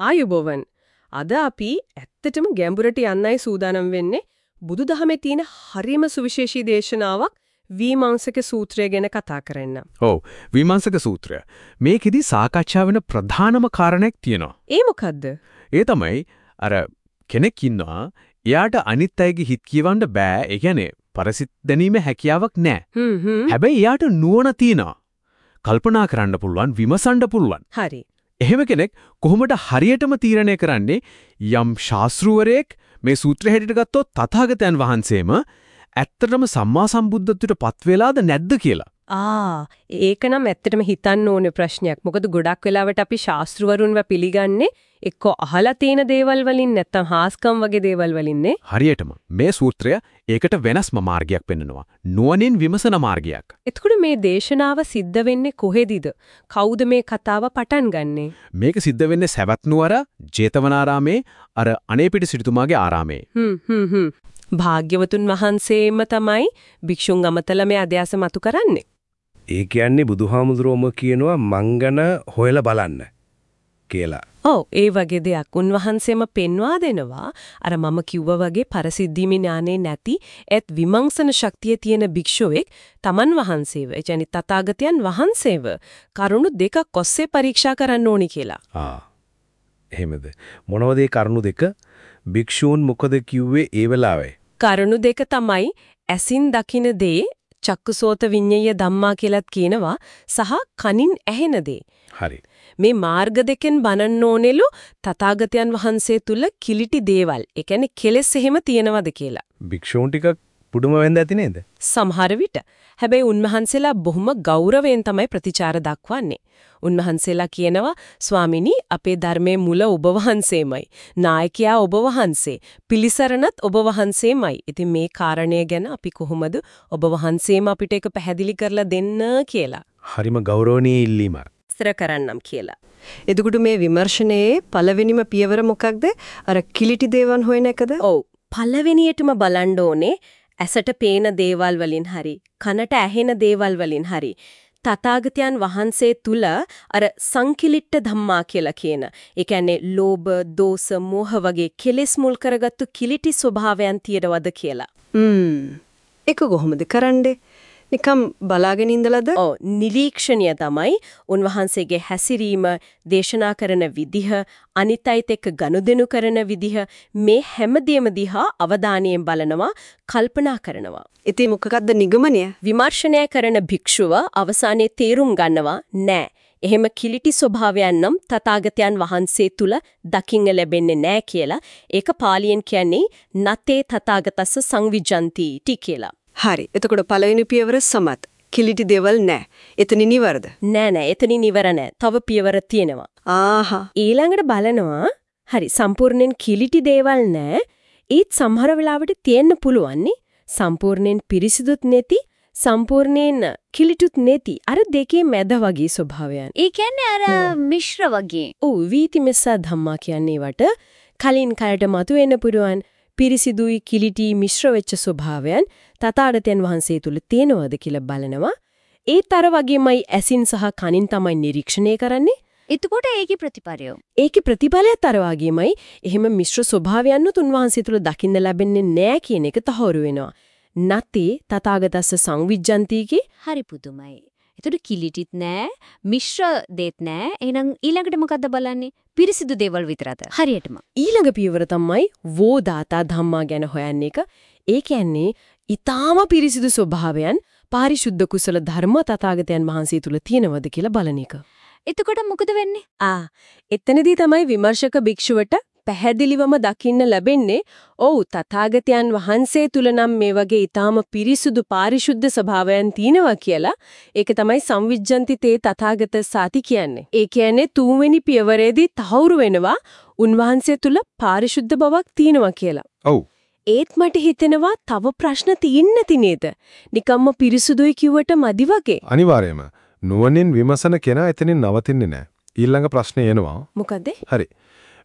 ආයුබෝවන්. අද අපි ඇත්තටම ගැඹුරට යන්නයි සූදානම් වෙන්නේ. බුදුදහමේ තියෙන හරිම සුවිශේෂී දේශනාවක් විමර්ශක සූත්‍රය ගැන කතා කරන්න. ඔව් විමර්ශක සූත්‍රය. මේකෙදි සාකච්ඡා වෙන ප්‍රධානම කාරණයක් තියෙනවා. ඒ මොකද්ද? ඒ තමයි අර කෙනෙක් ඉන්නවා එයාට අනිත් අයගේ හිත කියවන්න බෑ. ඒ කියන්නේ පරසිට දැනීමේ හැකියාවක් නැහැ. හ්ම් හ්ම්. හැබැයි එයාට නුවණ තියෙනවා. කල්පනා කරන්න පුළුවන්, විමසන්න පුළුවන්. හරි. එහෙම කෙනෙක් කොහොමද හරියටම තීරණය කරන්නේ යම් ශාස්ත්‍රූවරයෙක් මේ සූත්‍රය හැටියට ගත්තොත් තථාගතයන් වහන්සේම ඇත්තටම සම්මා සම්බුද්ධත්වයට පත් වෙලාද නැද්ද කියලා. ආ ඒක නම් ඇත්තටම හිතන්න ඕනේ ප්‍රශ්නයක්. මොකද ගොඩක් වෙලාවට අපි ශාස්ත්‍රවරුන්ව පිළිගන්නේ එක්ක අහලා තියෙන දේවල් වලින් නැත්තම් හාස්කම් වගේ දේවල් වලින්නේ. හරියටම මේ සූත්‍රය ඒකට වෙනස්ම මාර්ගයක් පෙන්වනවා. නුවණින් විමසන මාර්ගයක්. එතකොට මේ දේශනාව සිද්ධ වෙන්නේ කොහෙදිද? කවුද මේ කතාව පටන් ගන්නෙ? මේක සිද්ධ වෙන්නේ සවැත් නුවර ජේතවනාරාමේ අර අනේපිට සිටුතුමාගේ ආරාමේ. හ්ම් හ්ම් හ්ම්. භාග්‍යවතුන් වහන්සේම තමයි භික්ෂුන් අමතල මේ අධ්‍යාස මතු කරන්නේ. ඒ කියන්නේ බුදුහාමුදුරුවෝම කියනවා මංගන හොයලා බලන්න කියලා. ඔව් ඒ වගේ දෙයක් උන්වහන්සේම පෙන්වා දෙනවා අර මම කිව්වා වගේ පරසිද්ධීමේ ඥානේ නැති ඒත් විමර්ශන ශක්තිය තියෙන භික්ෂුවෙක් තමන් වහන්සේව කියන්නේ තථාගතයන් වහන්සේව කරුණු දෙකක් ඔස්සේ පරීක්ෂා කරන්න ඕනි කියලා. ආ. එහෙමද? මොනවද කරුණු දෙක? භික්ෂූන් මොකද කිව්වේ ඒ වෙලාවේ? කරුණු දෙක තමයි ඇසින් දකින දේ චක්කුසෝත විඤ්ඤය ධම්මා කියලත් කියනවා සහ කනින් ඇහෙන දේ. හරි. මේ මාර්ග දෙකෙන් බනන්න ඕනෙලු තථාගතයන් වහන්සේ තුල කිලිටි දේවල්. ඒ කියන්නේ කෙලෙස් එහෙම තියෙනවද කියලා. භික්ෂූන් ටිකක් පුදුම වෙන්න ඇති නේද? සමහර විට. හැබැයි උන්වහන්සේලා බොහොම ගෞරවයෙන් තමයි ප්‍රතිචාර දක්වන්නේ. උන්වහන්සේලා කියනවා ස්වාමිනී අපේ ධර්මයේ මුල ඔබ වහන්සේමයි. නායකයා ඔබ වහන්සේ. පිලිසරණත් ඔබ වහන්සේමයි. ඉතින් මේ කාරණය ගැන අපි කොහොමද ඔබ වහන්සේම අපිට ඒක පැහැදිලි කරලා දෙන්න කියලා. හරිම ගෞරවනීය ඉල්ලීමක්. විස්තර කරන්නම් කියලා. එතකොට මේ විමර්ශනයේ පළවෙනිම පියවර මොකක්ද? අර කිලිටි දේවන් හොයන එකද? ඔව්. පළවෙනියටම බලන්න ඕනේ ඇසට පේන දේවල් වලින් හරි කනට ඇහෙන දේවල් වලින් හරි තථාගතයන් වහන්සේ තුල අර සංකිලිට්ඨ ධම්මා කියලා කියන ඒ කියන්නේ ලෝභ, දෝෂ, මෝහ වගේ කෙලෙස් මුල් කරගත්තු කිලිටි ස්වභාවයන් තියනවද කියලා. හ්ම්. ඒක කොහොමද කරන්නේ? නිකම් බලාගෙන ඉඳලාද? ඔව් නිරීක්ෂණය තමයි උන්වහන්සේගේ හැසිරීම, දේශනා කරන විදිහ, අනිත්‍යයිත් එක්ක ගනුදෙනු කරන විදිහ මේ හැමදේම දිහා අවධානයෙන් බලනවා, කල්පනා කරනවා. ඉතින් මොකක්ද නිගමනය? විමර්ශනය කරන භික්ෂුව අවසානයේ තේරුම් ගන්නවා නෑ. එහෙම කිලිටි ස්වභාවයන් නම් තථාගතයන් වහන්සේ තුල දකින්න ලැබෙන්නේ නැහැ කියලා. ඒක පාලියෙන් කියන්නේ නතේ තථාගතස්ස සංවිජන්ති ටි කියලා. හරි. එතකොට පළවෙනි පියවර සමත්. කිලිටි දේවල් නැහැ. එතනින් ඉවරද? නෑ නෑ. එතනින් ඉවර නෑ. තව පියවර තියෙනවා. ආහා. ඊළඟට බලනවා හරි සම්පූර්ණයෙන් කිලිටි දේවල් නෑ. ඒත් සමහර වෙලාවට තියෙන්න පුළුවන් සම්පූර්ණයෙන් පිරිසිදුත් නැති සම්පූර්ණයෙන් කිලිටුත් නැති අර දෙකේ මැද වගේ ස්වභාවයන්. ඒ කියන්නේ අර මිශ්‍ර වගේ. ඔව් වීති මෙස්සා ධම්මා කියන්නේ වට කලින් කයට මතුවෙන්න පුරුවන් පිරිසිදුයි කිලිටි මිශ්‍ර වෙච්ච ස්වභාවයන් තථාගතයන් වහන්සේ තුල තියෙනවද කියලා බලනවා. ඒතර වගේමයි ඇසින් සහ කනින් තමයි නිරීක්ෂණය කරන්නේ. එතකොට ඒකේ ප්‍රතිපරයෝ. ඒකේ ප්‍රතිඵලයත් අර වගේමයි එහෙම මිශ්‍ර ස්වභාවයන් උන්වහන්සේ තුල දකින්න ලැබෙන්නේ නැහැ කියන එක තහවුරු වෙනවා. නැති තථාගතස්ස සංවිජ්ජන්තිගේ හරි පුදුමයි. එතකොට කිලිටිත් නෑ, මිශ්‍ර දේත් නෑ. එහෙනම් ඊළඟට මොකද්ද බලන්නේ? පිරිසිදු දේවල් විතරද? හරියටම. ඊළඟ පියවර තමයි වෝදාතා ධම්මා ගැන හොයන එක. ඒ කියන්නේ ඊටාම පිරිසිදු ස්වභාවයන් පාරිශුද්ධ කුසල ධර්ම තථාගතයන් වහන්සේ තුල තියෙනවද කියලා බලන එක. එතකොට මොකද වෙන්නේ? ආ එතනදී තමයි විමර්ශක භික්ෂුවට පැහැදිලිවම දකින්න ලැබෙන්නේ ඔව් තථාගතයන් වහන්සේ තුල නම් මේ වගේ ඊටාම පිරිසුදු පාරිශුද්ධ ස්වභාවයන් තියෙනවා කියලා ඒක තමයි සංවිජ්ජන්ති තේ තථාගත සාති කියන්නේ. ඒ කියන්නේ තුන්වෙනි පියවරේදී තහවුරු වෙනවා උන්වහන්සේ තුල පාරිශුද්ධ බවක් තියෙනවා කියලා. ඔව්. ඒත් මට හිතෙනවා තව ප්‍රශ්න තියෙන්න නැති නේද? නිකම්ම පිරිසුදුයි කිව්වට මදි වගේ. අනිවාර්යයෙන්ම නුවණින් විමසන කෙනා එතනින් නවතින්නේ නැහැ. ඊළඟ ප්‍රශ්නේ එනවා. මොකද? හරි.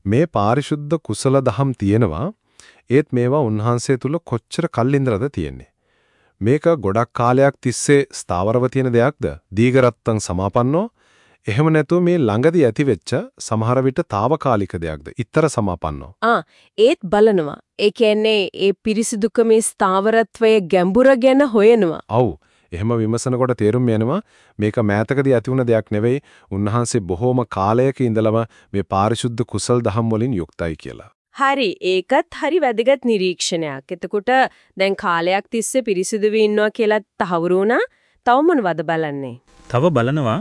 මේ පාරිශුද්ධ කුසල දහම් තියෙනවා. ඒත් මේවා උන්වහන්සේ තුල කොච්චර කල්ලින්දරද තියෙන්නේ. මේක ගොඩක් කාලයක් තිස්සේ ස්ථාවරව තියෙන දෙයක්ද? දීගරත්තං සමාපන්නෝ. එහෙම නැතුව මේ ළඟදී ඇතිවෙච්ච සමහර විට తాවකාලික දෙයක්ද? ඊතර සමාපන්නෝ. ඒත් බලනවා. ඒ කියන්නේ ඒ පිරිසිදුකමේ ස්ථාවරත්වයේ ගැඹුර ගැන හොයනවා. ඔව්. එහෙම විමසනකොට තේරුම් යනවා මේක මෑතකදී ඇති වුණ දෙයක් නෙවෙයි. උන්වහන්සේ බොහෝම කාලයක ඉඳලම මේ පාරිශුද්ධ කුසල් දහම් වලින් යුක්තයි කියලා. හරි ඒකත් හරි වැදගත් නිරීක්ෂණයක්. එතකොට දැන් කාලයක් තිස්සේ පිරිසිදු වෙ ඉන්නවා කියලා තහවුරු වුණා. තව මොනවද බලන්නේ? තව බලනවා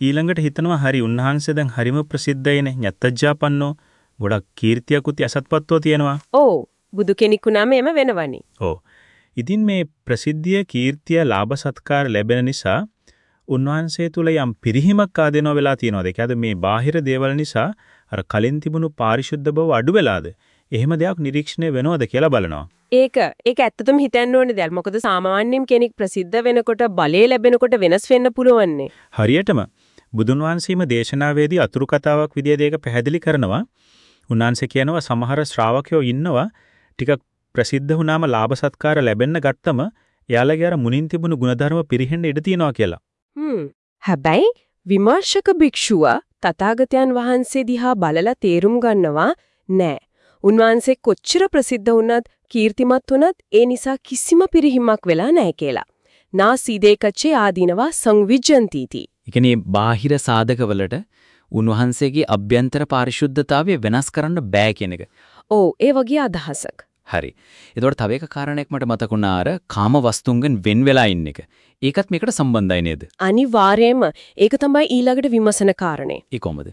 ඊළඟට හිතනවා හරි උන්වහන්සේ දැන් හරිම ප්‍රසිද්ධයිනේ ඤත්තජ්ජාපන්නෝ ගොඩක් කීර්තියකුත් යසත්පත්වෝ තියෙනවා. ඔව් බුදු කෙනෙකු නම එම වෙනවනි. ඔව්. ඉතින් මේ ප්‍රසිද්ධිය කීර්තිය ලාභ සත්කාර ලැබෙන නිසා උන්වහන්සේ තුල යම් පිරිහීමක් ආදෙනව වෙලා තියෙනවාද? ඒ කියන්නේ මේ බාහිර දේවල් නිසා අර කලින් තිබුණු පාරිශුද්ධ බව අඩු වෙලාද? එහෙම දෙයක් නිරීක්ෂණය වෙනවද කියලා බලනවා. ඒක ඒක ඇත්තටම හිතන්න ඕනේ දැල්. මොකද සාමාන්‍යයෙන් කෙනෙක් ප්‍රසිද්ධ වෙනකොට බලය ලැබෙනකොට වෙනස් වෙන්න පුළුවන්නේ. හරියටම බුදුන් වහන්සේම දේශනාවේදී අතුරු කතාවක් විදියට ඒක පැහැදිලි කරනවා. උන්වහන්සේ කියනවා සමහර ශ්‍රාවකයෝ ඉන්නවා ටිකක් ප්‍රසිද්ධ වුණාම ලාභ සත්කාර ලැබෙන්න ගත්තම එයාලගේ අර මුනින් තිබුණු ಗುಣධර්ම පිරිහෙන්න ඉඩ තියෙනවා කියලා. හ්ම්. හැබැයි විමර්ශක භික්ෂුව තථාගතයන් වහන්සේ දිහා බලලා තේරුම් ගන්නවා නෑ. උන්වහන්සේ කොච්චර ප්‍රසිද්ධ වුණත් කීර්තිමත් වුණත් ඒ නිසා කිසිම පිරිහීමක් වෙලා නැහැ කියලා. නා සීදේකච්චේ ආදීනවා සංවිජ්ජන්තිති. ඒ කියන්නේ බාහිර සාධකවලට උන්වහන්සේගේ අභ්‍යන්තර පාරිශුද්ධතාවය වෙනස් කරන්න බෑ කියන එක. ඔව් ඒ වගේ අදහසක්. හරි. ඒතකොට තව එක කාරණයක් මට මතකුණා අර කාම වස්තුන්ගෙන් වෙන් වෙලා ඉන්න එක. ඒකත් මේකට සම්බන්ධයි නේද? අනිවාර්යයෙන්ම ඒක තමයි ඊළඟට විමසන කාරණේ. ඒ කොහමද?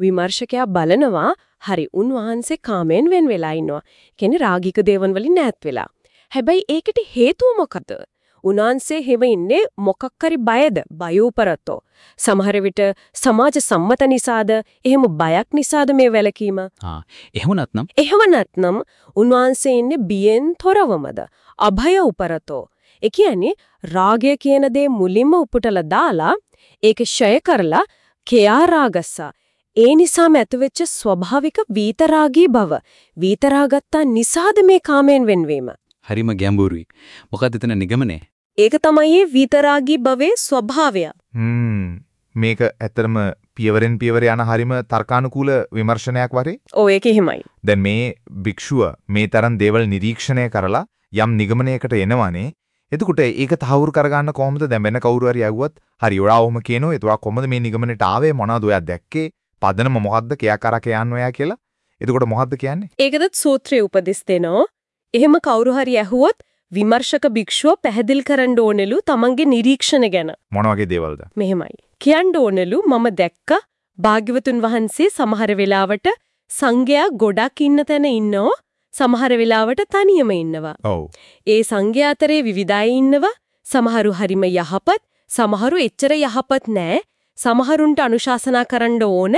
විමර්ශකයා බලනවා හරි උන්වහන්සේ කාමෙන් වෙන් වෙලා ඉන්නවා. කියන්නේ රාගික දේවන් වලින් ඈත් වෙලා. හැබැයි ඒකට හේතුව මොකද? උන්වහන්සේ හැම ඉන්නේ මොකක් හරි බයද? බය උපරතෝ. සමහර විට සමාජ සම්මත නිසාද, එහෙම බයක් නිසාද මේ වැලකීම? ආ එහෙම නැත්නම් එහෙම නැත්නම් උන්වහන්සේ ඉන්නේ බියෙන් තොරවමද? අභය උපරතෝ. ඒ කියන්නේ රාගය කියන දේ මුලින්ම උපුටලා දාලා ඒක ෂය කරලා කෙයා රාගස්සා ඒ නිසාම ඇතිවෙච්ච ස්වභාවික වීතරාගී බව වීතරාගත්තා නිසාද මේ කාමෙන් වෙන්වීම හරිම ගැඹුරුයි. මොකද්ද එතන නිගමනය? ඒක තමයි වීතරාගී භවයේ ස්වභාවය. හ්ම්. මේක ඇත්තටම පියවරෙන් පියවර යන හරිම තර්කානුකූල විමර්ශනයක් වරේ. ඔව් ඒක එහෙමයි. දැන් මේ භික්ෂුව මේ තරම් දේවල් නිරීක්ෂණය කරලා යම් නිගමනයකට එනවනේ. එතකොට ඒක තහවුරු කරගන්න කොහොමද? දැන් වෙන කවුරු හරි ඇහුවත් හරි ඔයා ඔහොම කියනවා. එතවා කොහොමද මේ නිගමනයට ආවේ? මොනවද ඔයා දැක්කේ? පදනම මොකද්ද? කයා කරා කියන්න ඔයා කියලා. එතකොට මොකද්ද කියන්නේ? ඒකදත් සූත්‍රයේ උපදෙස් දෙනවා. එහෙම කවුරු හරි ඇහුවොත් විමර්ශක භික්ෂුව පැහැදිලි කරන්න ඕනෙලු තමන්ගේ නිරීක්ෂණ ගැන මොන වගේ දේවල්ද? මෙහෙමයි කියන්න ඕනෙලු මම දැක්ක භාග්‍යවතුන් වහන්සේ සමහර වෙලාවට සංඝයා ගොඩක් ඉන්න තැන ඉන්නෝ සමහර වෙලාවට තනියම ඉන්නවා ඔව්. ඒ සංඝයා අතරේ විවිධයි ඉන්නවා සමහරු හරිම යහපත් සමහරු එච්චර යහපත් නෑ සමහරුන්ට අනුශාසනා කරන්න ඕන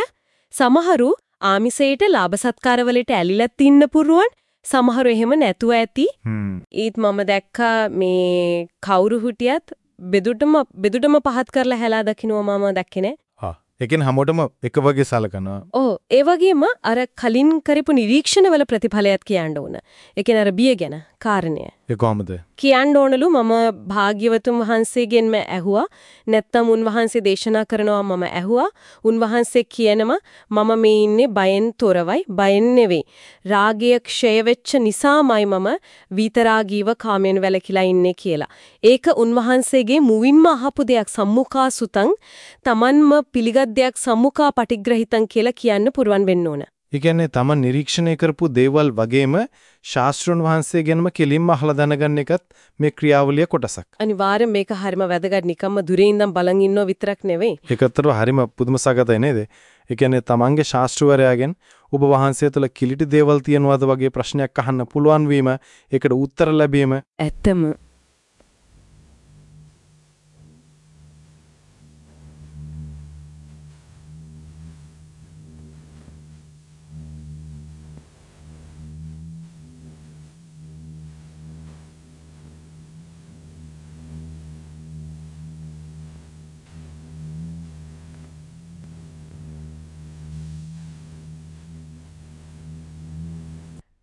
සමහරු ආමිසයට ලාභ සත්කාර වලට ඇලිලත් ඉන්න පුරුවන් සමහරු එහෙම නැතුව ඇති. ඒත් මම දැක්කා මේ කවුරු හිටියත් බෙදුටම බෙදුටම පහත් කරලා හැලා දකින්නවා මම දැක්කේ නෑ ඒකෙන් හැමෝටම එක වගේ සලකනවා. ඔව් ඒ වගේම අර කලින් කරපු නිරීක්ෂණවල ප්‍රතිඵලයක් කියන්න ඕන. ඒ කියන්නේ අර බිය ගැන කාරණය. ඒ කොහමද? කියන්න ඕනලු මම භාග්‍යවතුන් වහන්සේගෙන්ම ඇහුවා. නැත්තම් උන්වහන්සේ දේශනා කරනවා මම ඇහුවා. උන්වහන්සේ කියනවා මම මේ ඉන්නේ බයෙන් තොරවයි බයෙන් නෙවෙයි. රාගය ක්ෂය වෙච්ච නිසාමයි මම විතරාගීව කාමයෙන් වැළකීලා ඉන්නේ කියලා. ඒක උන්වහන්සේගේ මුවින්ම අහපු දෙයක් සම්මුඛා සුතං තමන්ම පිළිගත් දෙයක් සම්මුඛා පටිග්‍රහිතං කියලා කියන්න පුරුවන් වෙන්න ඕන. ඒ කියන්නේ තමන් නිරීක්ෂණය කරපු දේවල් වගේම ශාස්ත්‍රඥ වහන්සේ ගැනම කෙලින්ම අහලා දැනගන්න එකත් මේ ක්‍රියාවලිය කොටසක්. අනිවාර්යෙන් මේක හරිම වැදගත් නිකම්ම දුරේ ඉඳන් බලන් ඉන්නව විතරක් නෙවෙයි. ඒකතර හරිම පුදුම සගතයි නේද? ඒ කියන්නේ තමන්ගේ ශාස්ත්‍රවරයාගෙන් ඔබ වහන්සේ තුළ කිලිටි දේවල් තියනවාද වගේ ප්‍රශ්නයක් අහන්න පුළුවන් වීම ඒකට උත්තර ලැබීම ඇත්තම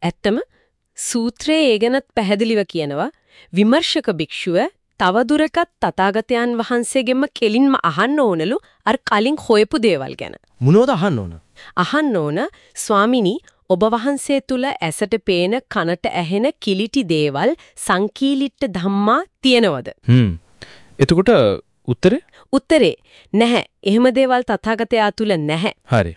ඇත්තම සූත්‍රයේ ඒ ගැනත් පැහැදිලිව කියනවා විමර්ශක භික්ෂුව තවදුරටත් තථාගතයන් වහන්සේගෙම කෙලින්ම අහන්න ඕනලු අර කලින් හොයපු දේවල් ගැන. මොනවද අහන්න ඕන? අහන්න ඕන ස්වාමිනී ඔබ වහන්සේ තුල ඇසට පේන කනට ඇහෙන කිලිටි දේවල් සංකීලිට්ට ධම්මා තියනවද? හ්ම්. එතකොට උත්තරේ? උත්තරේ නැහැ. එහෙම දේවල් තථාගතයා තුල නැහැ. හරි.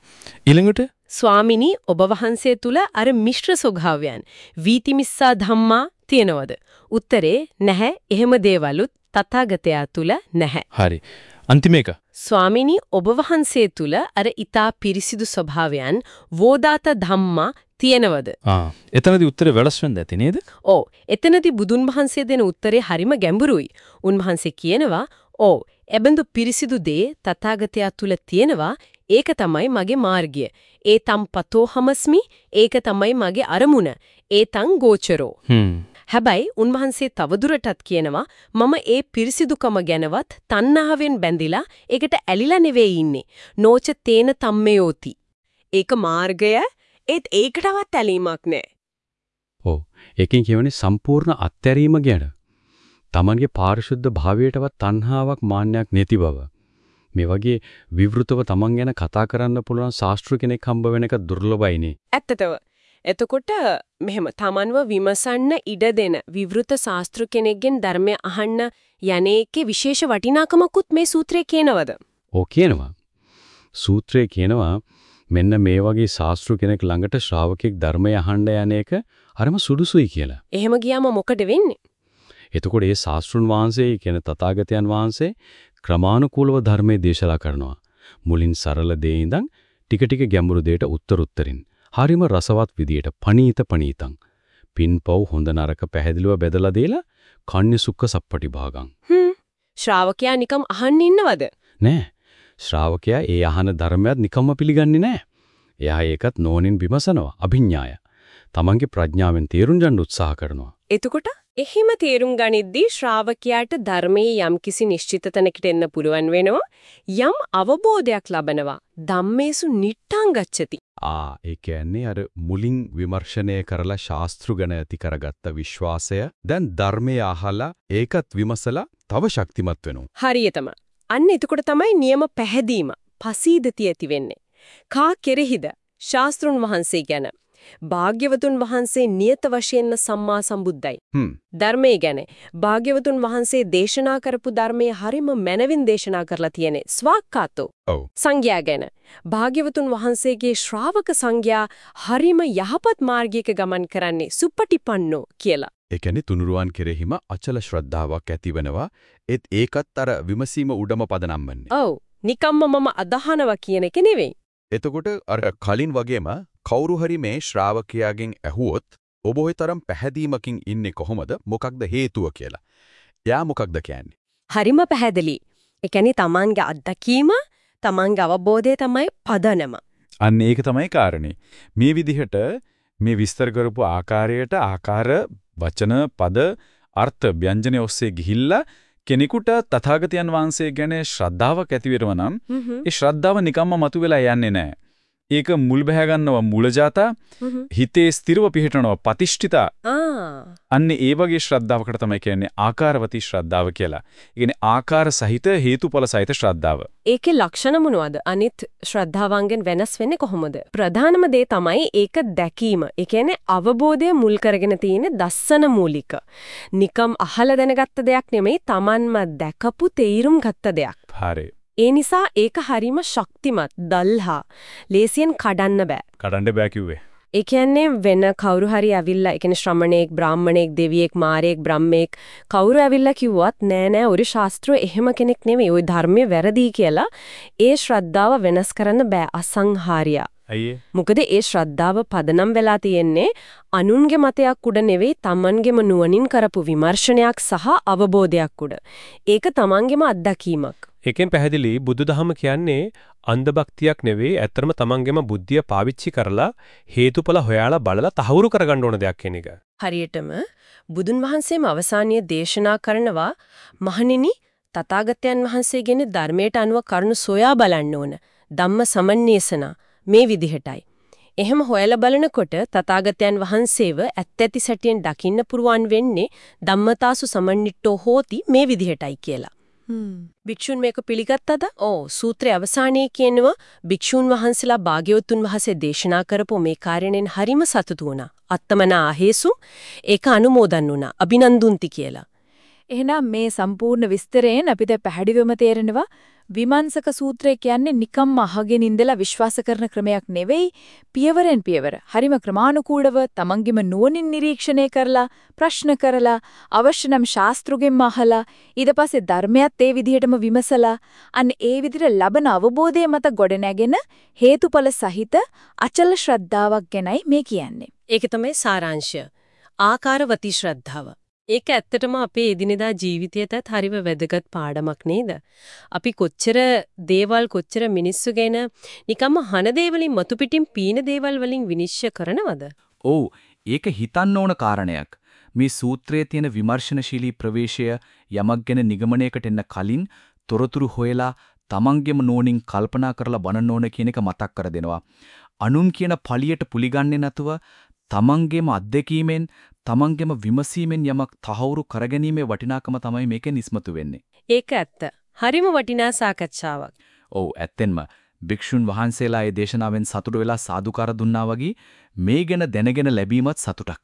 ඊළඟට ස්වාමිනී ඔබ වහන්සේ තුල අර මිශ්‍ර ස්වභාවයන් වීතිමිස්සා ධම්මා තියනවද? උත්තරේ නැහැ. එහෙම දේවලුත් තථාගතයා තුල නැහැ. හරි. අන්තිම එක. ස්වාමිනී ඔබ වහන්සේ තුල අර ඊතා පිරිසිදු ස්වභාවයන් වෝදාත ධම්මා තියනවද? ආ එතනදී උත්තරේ වෙලස් වෙන්න ඇති නේද? ඔව්. එතනදී බුදුන් වහන්සේ දෙන උත්තරේ හරිම ගැඹුරුයි. උන්වහන්සේ කියනවා ඔව්. එබඳු පිරිසිදු දේ තථාගතයා තුල තියෙනවා. ඒක තමයි මගේ මාර්ගය. ඒ තම් පතෝහමස්මි ඒක තමයි මගේ අරමුණ. ඒ තං ගෝචරෝ. හැබැයි උන්වහන්සේ තවදුරටත් කියනවා මම ඒ පිරිසිදුකම ගැනවත් තණ්හාවෙන් බැඳිලා ඒකට ඇලිලා නෙවෙයි ඉන්නේ. නෝච තේන තම්මයෝති. ඒක මාර්ගය ඒත් ඒකටවත් ඇලීමක් නෑ. ඔව්. ඒකෙන් කියවනේ සම්පූර්ණ අත්හැරීම ගැන. Tamanගේ පාරිශුද්ධ භාවයටවත් තණ්හාවක් මාන්නයක් නැති බව. මේ වගේ විවෘතව Taman ගැන කතා කරන්න පුළුවන් ශාස්ත්‍ර කෙනෙක් හම්බ වෙන එක දුර්ලභයිනේ. ඇත්තටම. එතකොට මෙහෙම Tamanව විමසන්න ඉඩ දෙන විවෘත ශාස්ත්‍ර කෙනෙක්ගෙන් ධර්මය අහන්න යන්නේකේ විශේෂ වටිනාකමකුත් මේ සූත්‍රයේ කියනවද? ඕ කියනවා. සූත්‍රයේ කියනවා මෙන්න මේ වගේ ශාස්ත්‍ර කෙනෙක් ළඟට ශ්‍රාවකෙක් ධර්මය අහන්න යන එක හරිම සුදුසුයි කියලා. එහෙම ගියාම මොකද වෙන්නේ? එතකොට ඒ ශාස්ත්‍රුන් වහන්සේ කියන තථාගතයන් වහන්සේ ක්‍රමානුකූලව ධර්මයේ දේශනා කරනවා. මුලින් සරල දේ ඉඳන් ටික ටික ගැඹුරු දෙයට උත්තර උත්තරින්. හරිම රසවත් විදියට පණීත පණීතං. පින්පව් හොඳ නරක පැහැදිලිව බෙදලා දීලා කන්‍ය සුක්ක සප්පටි භාගං. හ්ම්. ශ්‍රාවකයා නිකම් අහන්න ඉන්නවද? නෑ. ශ්‍රාවකයා ඒ අහන ධර්මයක් නිකම්ම පිළිගන්නේ නෑ. එයා ඒකත් නෝනින් විමසනවා අභිඥාය. තමන්ගේ ප්‍රඥාවෙන් තේරුම් ගන්න උත්සාහ කරනවා. එතකොට එහිම තේරුම් ගනිද්දී ශ්‍රාවකයාට ධර්මයේ යම්කිසි නිශ්චිත තැනකට එන්න පුළුවන් වෙනවා. යම් අවබෝධයක් ලබනවා. ධම්මේසු නිට්ටං ගච්ඡති. ආ ඒ කියන්නේ අර මුලින් විමර්ශනය කරලා ශාස්ත්‍රු ගැන ඇති කරගත්ත විශ්වාසය. දැන් ධර්මය අහලා ඒකත් විමසලා තව ශක්තිමත් වෙනවා. හරියටම. අන්න එතකොට තමයි නියම පැහැදීම පසීදති ඇති වෙන්නේ. කා කෙරෙහිද? ශාස්ත්‍රුන් වහන්සේ ගැන භාග්‍යවතුන් වහන්සේ නියත වශයෙන්ම සම්මා සම්බුද්දයි. ධර්මයේ ගැන භාග්‍යවතුන් වහන්සේ දේශනා කරපු ධර්මයේ හරිම මනවින් දේශනා කරලා තියෙන්නේ ස්වාක්කාතෝ. ඔව්. සංඝයා ගැන භාග්‍යවතුන් වහන්සේගේ ශ්‍රාවක සංඝයා හරිම යහපත් මාර්ගයක ගමන් කරන්නේ සුපටිපන්නෝ කියලා. ඒ කියන්නේ තුනුරුවන් කෙරෙහිම අචල ශ්‍රද්ධාවක් ඇතිවෙනවා. ඒත් ඒකත් අර විමසීම උඩම පදනම් වෙන්නේ. ඔව්. නිකම්ම මම අදහනවා කියන එක නෙවෙයි. එතකොට අර කලින් වගේම කවුරු හරි මේ ශ්‍රාවකයාගෙන් ඇහුවොත් ඔබ ওই තරම් පැහැදීමකින් ඉන්නේ කොහොමද? මොකක්ද හේතුව කියලා. එයා මොකක්ද කියන්නේ? හරිම පැහැදිලි. ඒ කියන්නේ තමන්ගේ අත්දැකීම, තමන්ගේ අවබෝධය තමයි පදනම. අන්න ඒක තමයි කාරණේ. මේ විදිහට මේ විස්තර කරපු ආකාරයට ආකාර වචන පද අර්ථ ව්‍යංජන ඔස්සේ ගිහිල්ලා කෙනෙකුට තථාගතයන් වහන්සේ ගැන ශ්‍රද්ධාවක් ඇති වෙනවා නම් ඒ ශ්‍රද්ධාව නිකම්ම මතුවෙලා යන්නේ නැහැ. ඒක මුල් බැහැ ගන්නවා මූලජාතා හිතේ ස්ථිරව පිහිටනවා පතිෂ්ඨිතා අන්න ඒ වගේ ශ්‍රද්ධාවකට තමයි කියන්නේ ආකාරවති ශ්‍රද්ධාව කියලා. ඒ කියන්නේ ආකාර සහිත හේතුඵල සහිත ශ්‍රද්ධාව. ඒකේ ලක්ෂණ මොනවද? අනිත් ශ්‍රද්ධාවන්ගෙන් වෙනස් වෙන්නේ කොහොමද? ප්‍රධානම දේ තමයි ඒක දැකීම. ඒ කියන්නේ අවබෝධය මුල් කරගෙන තියෙන දස්සන මූලික. නිකම් අහලා දැනගත්ත දෙයක් නෙමෙයි Tamanම දැකපු තේරුම් ගත්ත දෙයක්. හරි. ඒ නිසා ඒක හරීම ශක්තිමත් දල්හා ලේසියෙන් කඩන්න බෑ. කඩන්න බෑ කිව්වේ. ඒ කියන්නේ වෙන කවුරු හරි ඇවිල්ලා ඒ කියන්නේ ශ්‍රමණේක් බ්‍රාහමණේක් දෙවියෙක් මාරයෙක් බ්‍රහ්මෙක් කවුරු ඇවිල්ලා කිව්වත් නෑ නෑ ඔය ශාස්ත්‍රය එහෙම කෙනෙක් නෙමෙයි ওই ධර්මයේ වැරදි කියලා ඒ ශ්‍රද්ධාව වෙනස් කරන්න බෑ අසංහාරියා අයියේ මොකද ඒ ශ්‍රද්ධාව පදනම් වෙලා තියෙන්නේ අනුන්ගේ මතයක් උඩ නෙවෙයි තමන්ගේම නුවණින් කරපු විමර්ශනයක් සහ අවබෝධයක් උඩ. ඒක තමන්ගේම අත්දැකීමක්. එකෙන් පැහැදිලි බුදුදහම කියන්නේ අන්ධ භක්තියක් නෙවෙයි ඇත්තම තමන්ගේම බුද්ධිය පාවිච්චි කරලා හේතුඵල හොයාලා බලලා තහවුරු කරගන්න ඕන දෙයක් කියන එක. හරියටම බුදුන් වහන්සේම අවසානීය දේශනා කරනවා මහණෙනි තථාගතයන් වහන්සේගෙන ධර්මයට අනුව කරුණු සොයා බලන්න ඕන. ධම්ම සමන්නේසන මේ විදිහටයි. එහෙම හොයලා බලනකොට තථාගතයන් වහන්සේව ඇත්තැති සැටියෙන් දකින්න පුරුවන් වෙන්නේ ධම්මතාසු සමන්නිට්ඨෝ හෝති මේ විදිහටයි කියලා. භික්ෂුන් මේක පිළිගත්තද? ඔව් සූත්‍රයේ අවසානයේ කියනවා භික්ෂුන් වහන්සේලා භාග්‍යවතුන් වහන්සේ දේශනා කරපු මේ කාර්යණෙන් හරිම සතුටු වුණා. අත්තමන ආහේසු ඒක අනුමෝදන් වුණා. අභිනන්දුන්ති කියලා. එහෙනම් මේ සම්පූර්ණ විස්තරයෙන් අපිට පැහැදිලිවම තේරෙනවා විමර්ශක සූත්‍රය කියන්නේ නිකම්ම අහගෙන ඉඳලා විශ්වාස කරන ක්‍රමයක් නෙවෙයි පියවරෙන් පියවර හරිම ක්‍රමානුකූලව තමන්ගෙම නුවණින් නිරීක්ෂණය කරලා ප්‍රශ්න කරලා අවශ්‍ය නම් ශාස්ත්‍රගෙන්ම අහලා ඊට පස්සේ ධර්මයත් ඒ විදිහටම විමසලා අන්න ඒ විදිහට ලබන අවබෝධය මත ගොඩනැගෙන හේතුඵල සහිත අචල ශ්‍රද්ධාවක් ගැනයි මේ කියන්නේ. ඒක තමයි සාරාංශය. ආකාරවති ශ්‍රද්ධාව. ඒක ඇත්තටම අපේ එදිනෙදා ජීවිතයටත් හරිම වැදගත් පාඩමක් නේද? අපි කොච්චර දේවල් කොච්චර මිනිස්සු ගැන නිකම්ම හන දේවලින් මතු පිටින් පීන දේවල් වලින් විනිශ්චය කරනවද? ඔව් ඒක හිතන්න ඕන කාරණයක්. මේ සූත්‍රයේ තියෙන විමර්ශනශීලී ප්‍රවේශය යමක් ගැන නිගමනයකට එන්න කලින් තොරතුරු හොයලා තමන්ගෙම නෝනින් කල්පනා කරලා බලන්න ඕන කියන එක මතක් කර දෙනවා. අනුන් කියන පළියට පුලිගන්නේ නැතුව තමන්ගේම අත්දැකීමෙන් තමන්ගේම විමසීමෙන් යමක් තහවුරු කරගැනීමේ වටිනාකම තමයි මේකෙන් ඉස්මතු වෙන්නේ. ඒක ඇත්ත. හරිම වටිනා සාකච්ඡාවක්. ඔව් ඇත්තෙන්ම භික්ෂුන් වහන්සේලා ඒ දේශනාවෙන් සතුට වෙලා සාදුකාර දුන්නා වගේ මේ ගැන දැනගෙන ලැබීමත් සතුටක්.